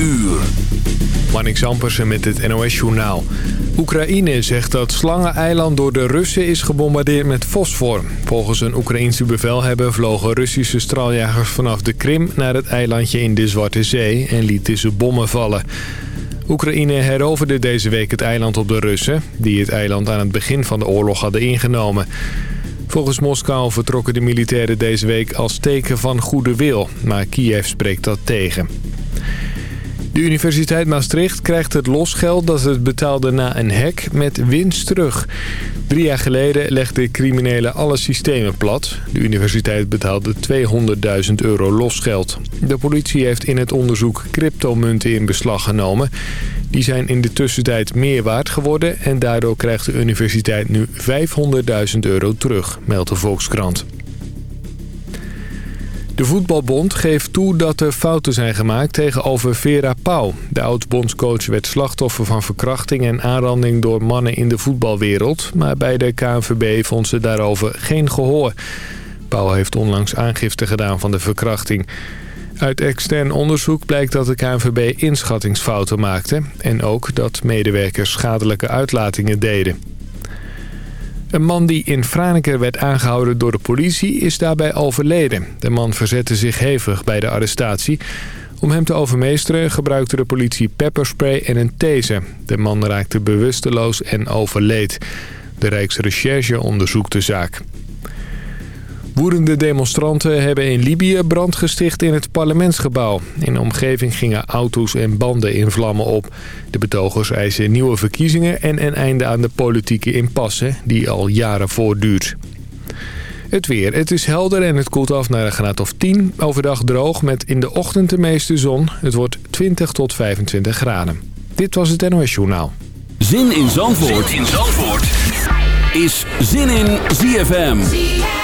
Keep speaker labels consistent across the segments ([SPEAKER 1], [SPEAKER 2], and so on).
[SPEAKER 1] uur.
[SPEAKER 2] Marnix Ampersen met het NOS-journaal. Oekraïne zegt dat Slangeneiland door de Russen is gebombardeerd met fosfor. Volgens een Oekraïense bevelhebber vlogen Russische straljagers vanaf de Krim... naar het eilandje in de Zwarte Zee en lieten ze bommen vallen. Oekraïne heroverde deze week het eiland op de Russen... die het eiland aan het begin van de oorlog hadden ingenomen. Volgens Moskou vertrokken de militairen deze week als teken van goede wil... maar Kiev spreekt dat tegen. De Universiteit Maastricht krijgt het losgeld dat het betaalde na een hack met winst terug. Drie jaar geleden legden criminelen alle systemen plat. De universiteit betaalde 200.000 euro losgeld. De politie heeft in het onderzoek cryptomunten in beslag genomen. Die zijn in de tussentijd meer waard geworden... en daardoor krijgt de universiteit nu 500.000 euro terug, meldt de Volkskrant. De Voetbalbond geeft toe dat er fouten zijn gemaakt tegenover Vera Pauw. De oud-bondscoach werd slachtoffer van verkrachting en aanranding door mannen in de voetbalwereld. Maar bij de KNVB vond ze daarover geen gehoor. Pauw heeft onlangs aangifte gedaan van de verkrachting. Uit extern onderzoek blijkt dat de KNVB inschattingsfouten maakte... en ook dat medewerkers schadelijke uitlatingen deden. Een man die in Franeker werd aangehouden door de politie is daarbij overleden. De man verzette zich hevig bij de arrestatie. Om hem te overmeesteren gebruikte de politie pepperspray en een taser. De man raakte bewusteloos en overleed. De Rijksrecherche onderzoekt de zaak. Woedende demonstranten hebben in Libië brand gesticht in het parlementsgebouw. In de omgeving gingen auto's en banden in vlammen op. De betogers eisen nieuwe verkiezingen en een einde aan de politieke impasse die al jaren voortduurt. Het weer. Het is helder en het koelt af naar een graad of 10. Overdag droog met in de ochtend de meeste zon. Het wordt 20 tot 25 graden. Dit was het NOS Journaal.
[SPEAKER 1] Zin in Zandvoort, zin in Zandvoort. is Zin in ZFM.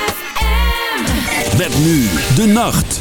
[SPEAKER 1] Met nu de nacht.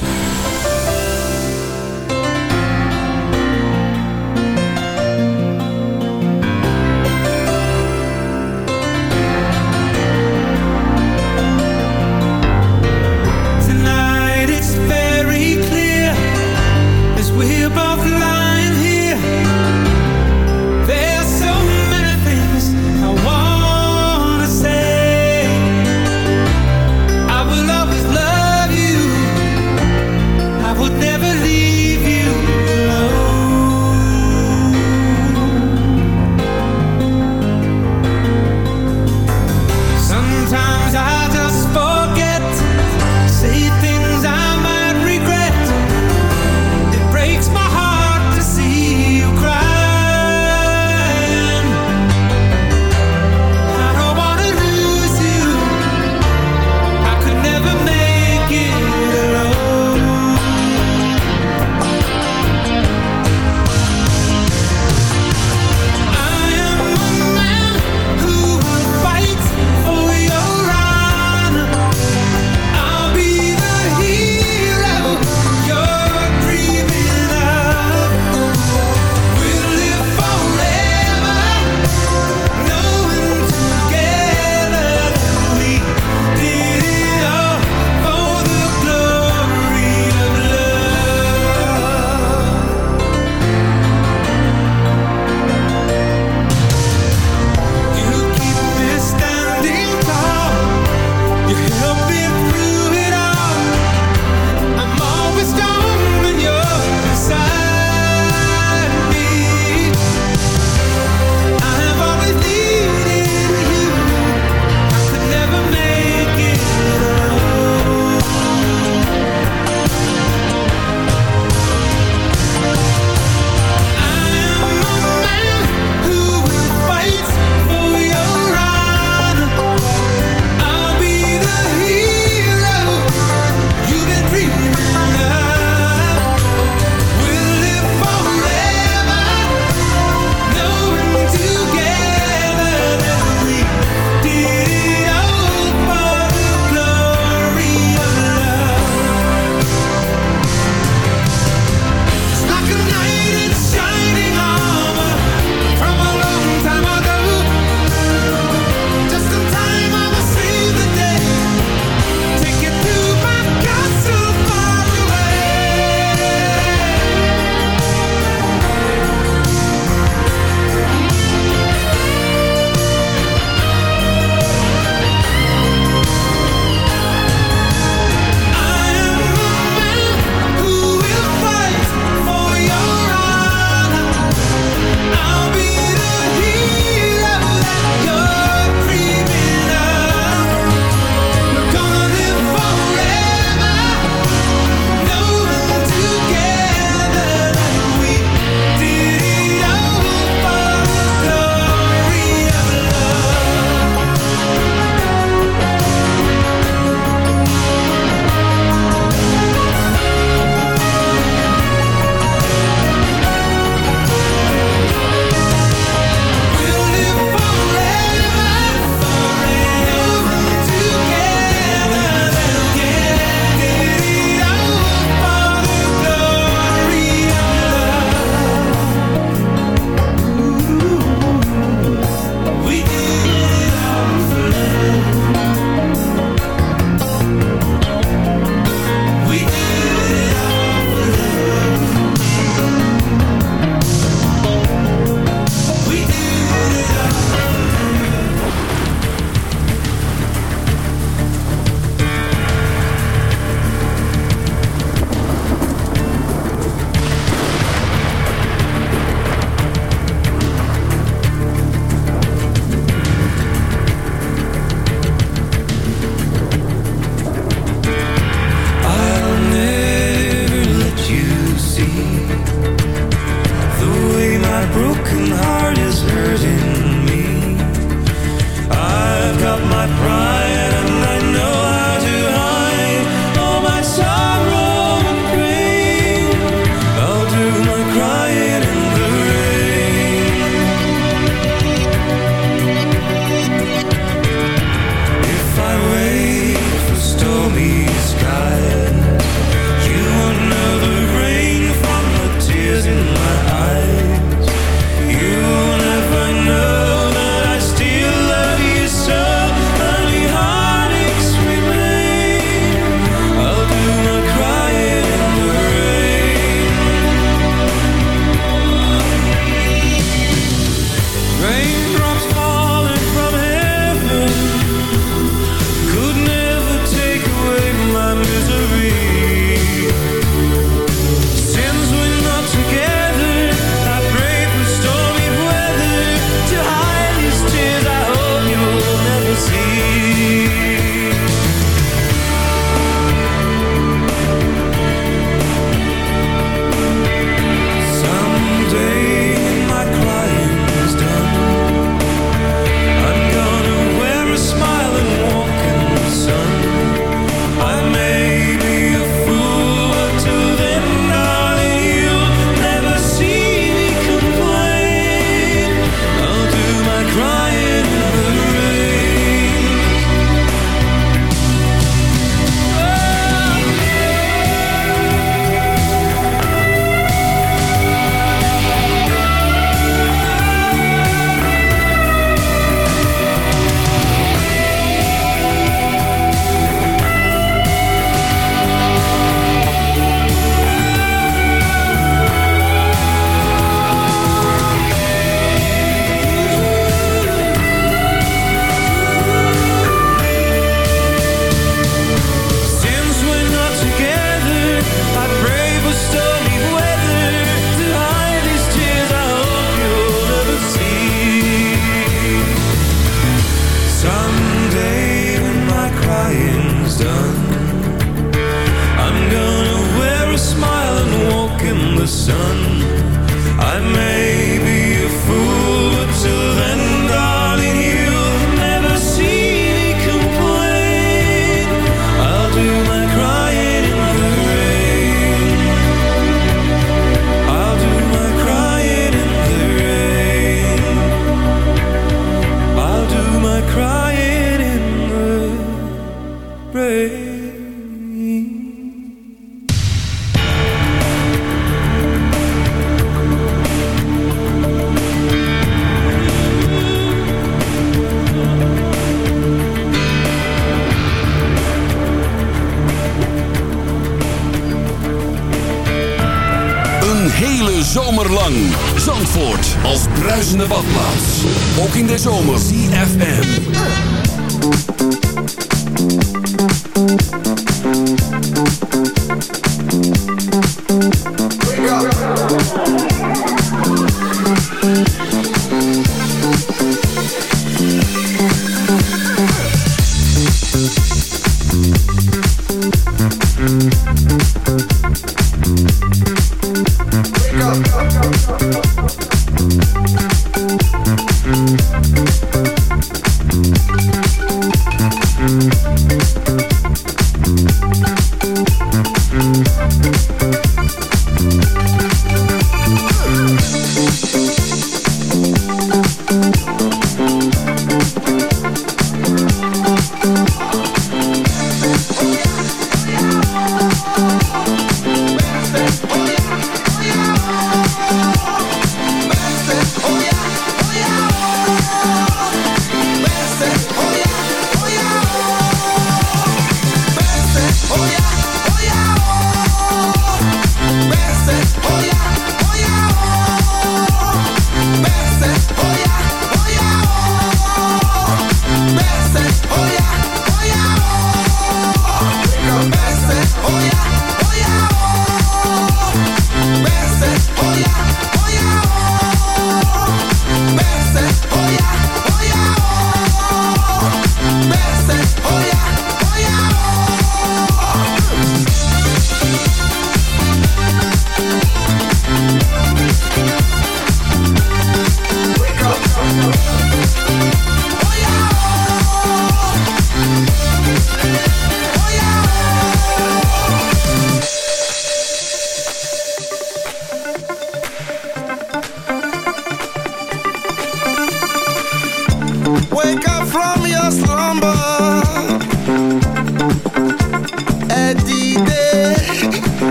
[SPEAKER 3] zomer.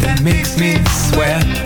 [SPEAKER 3] that makes me sweat.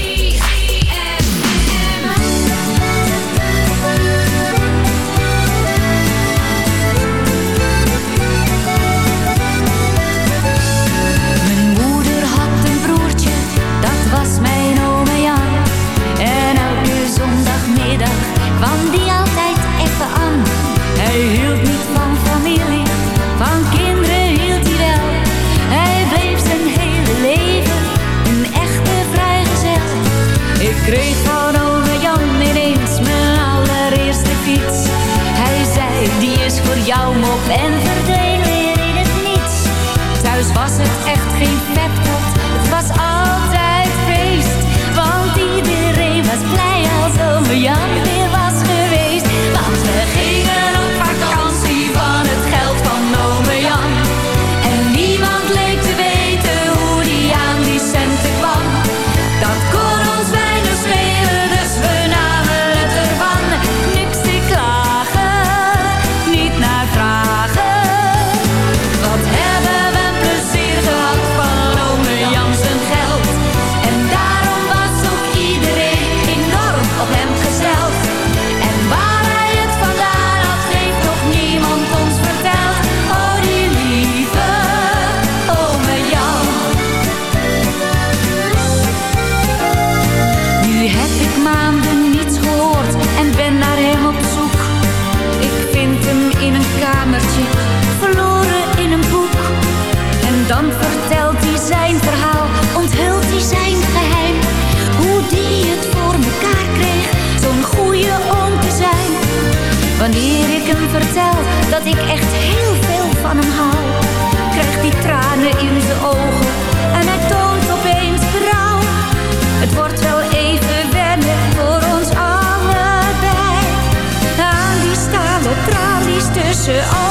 [SPEAKER 4] 却。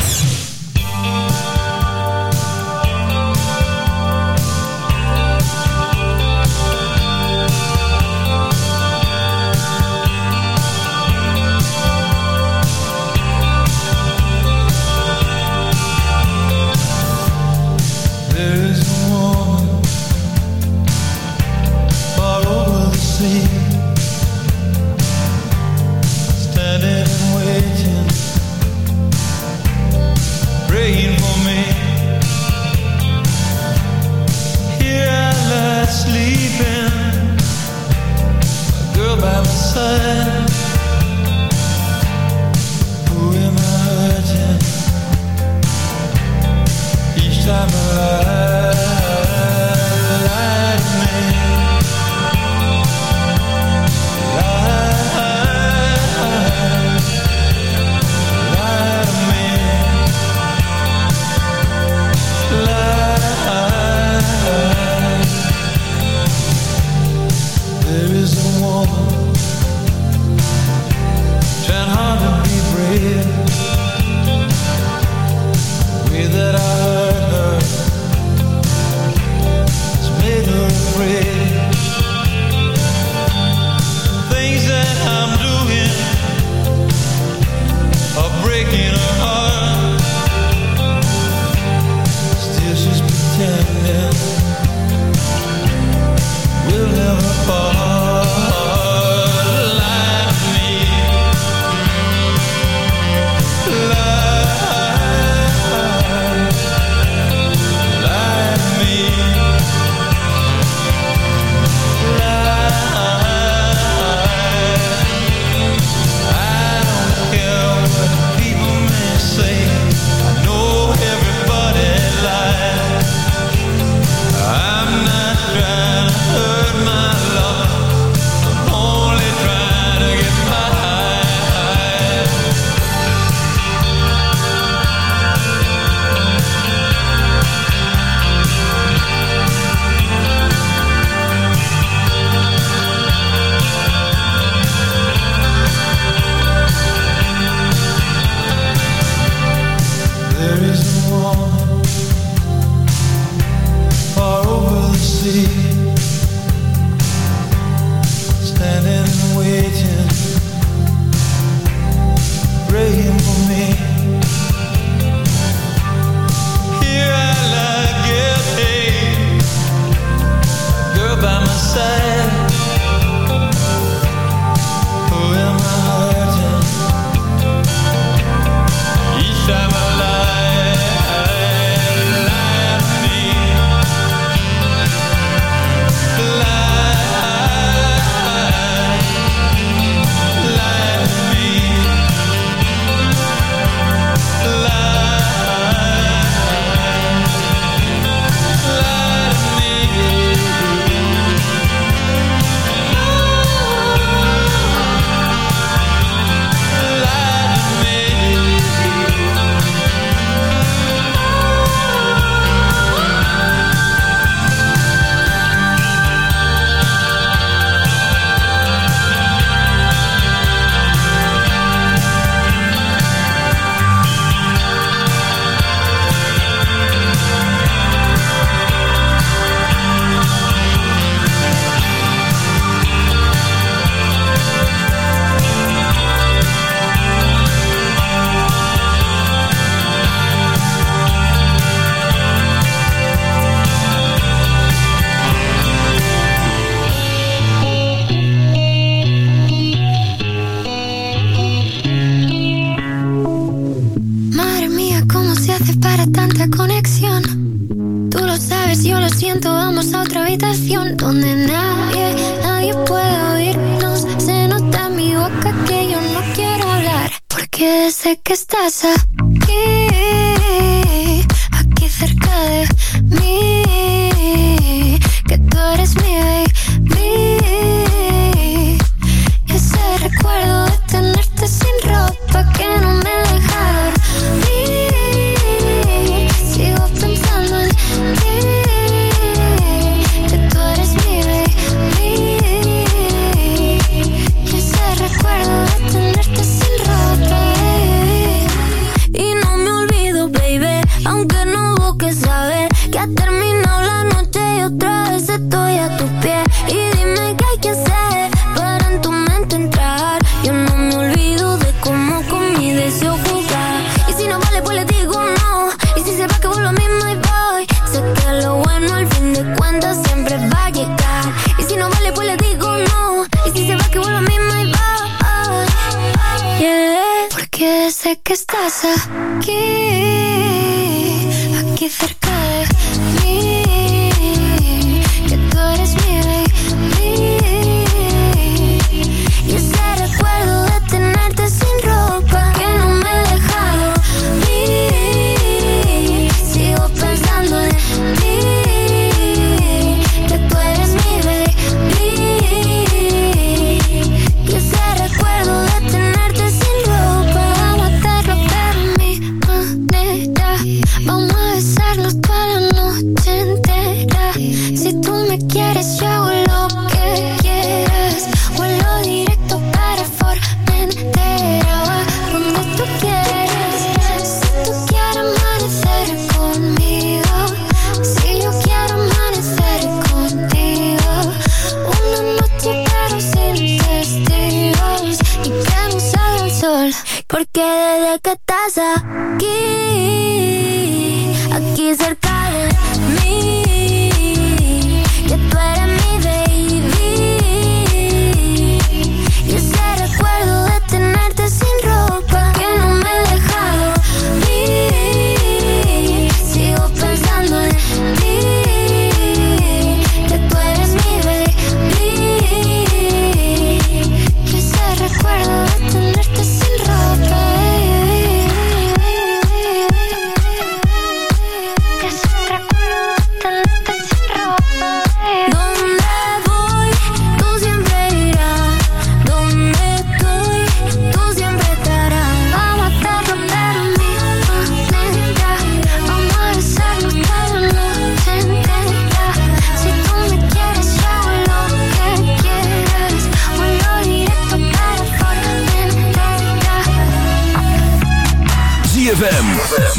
[SPEAKER 3] Que estás aquí,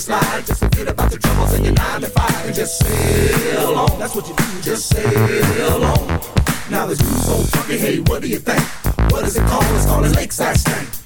[SPEAKER 5] slide. Just forget about the troubles in your nine to five and just sail on. That's what you do, just sail on. Now this groove so funky, hey, what do you think? What is it called? It's called a lakeside stank.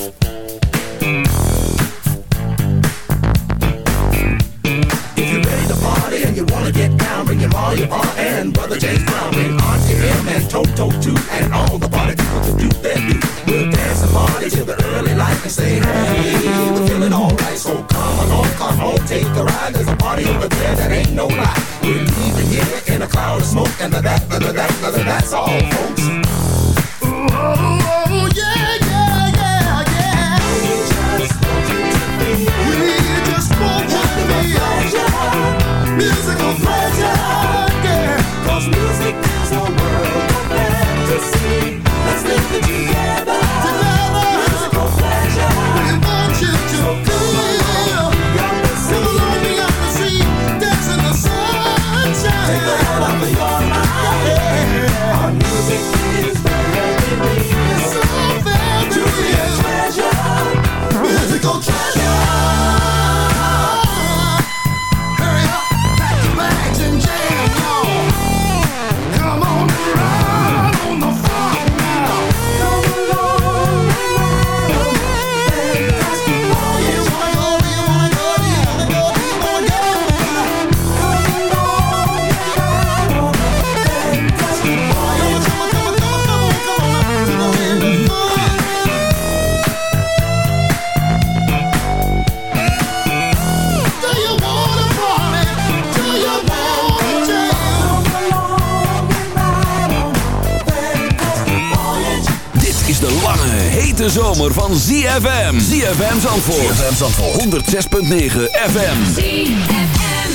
[SPEAKER 1] If you're ready to party and you wanna
[SPEAKER 6] get down, bring your Ma, your Pa, and Brother James Brown, bring Auntie M and Toto too, and all the party people to do their do. We'll dance and party till the early light and say, hey, we're feeling alright, so come along, come on, take a ride. There's a party over there that ain't no lie. We're leaving here in a cloud of smoke, and the that, the that, the that's all, folks. Ooh, see. ZFM. ZFM Zandvoort. ZFM Zandvoort. 106.9 FM. ZFM.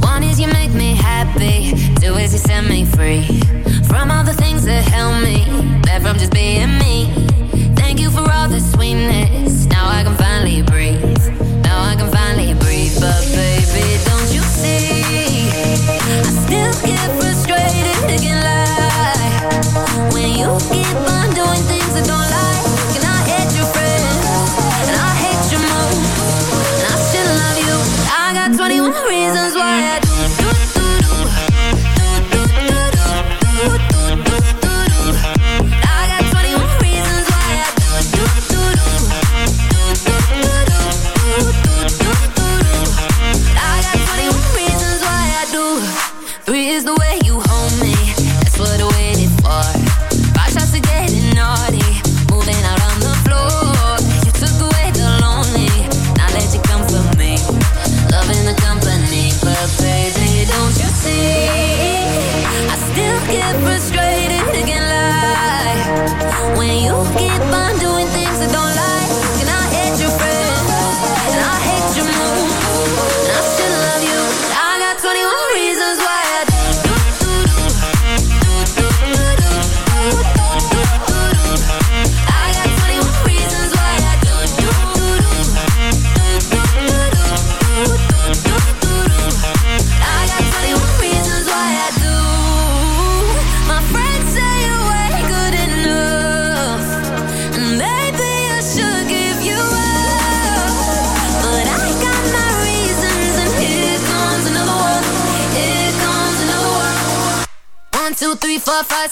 [SPEAKER 6] One is you make me happy. Two is you set me free. From all the things that help me. That from just being me. Thank you for all the sweetness. Now I can finally breathe.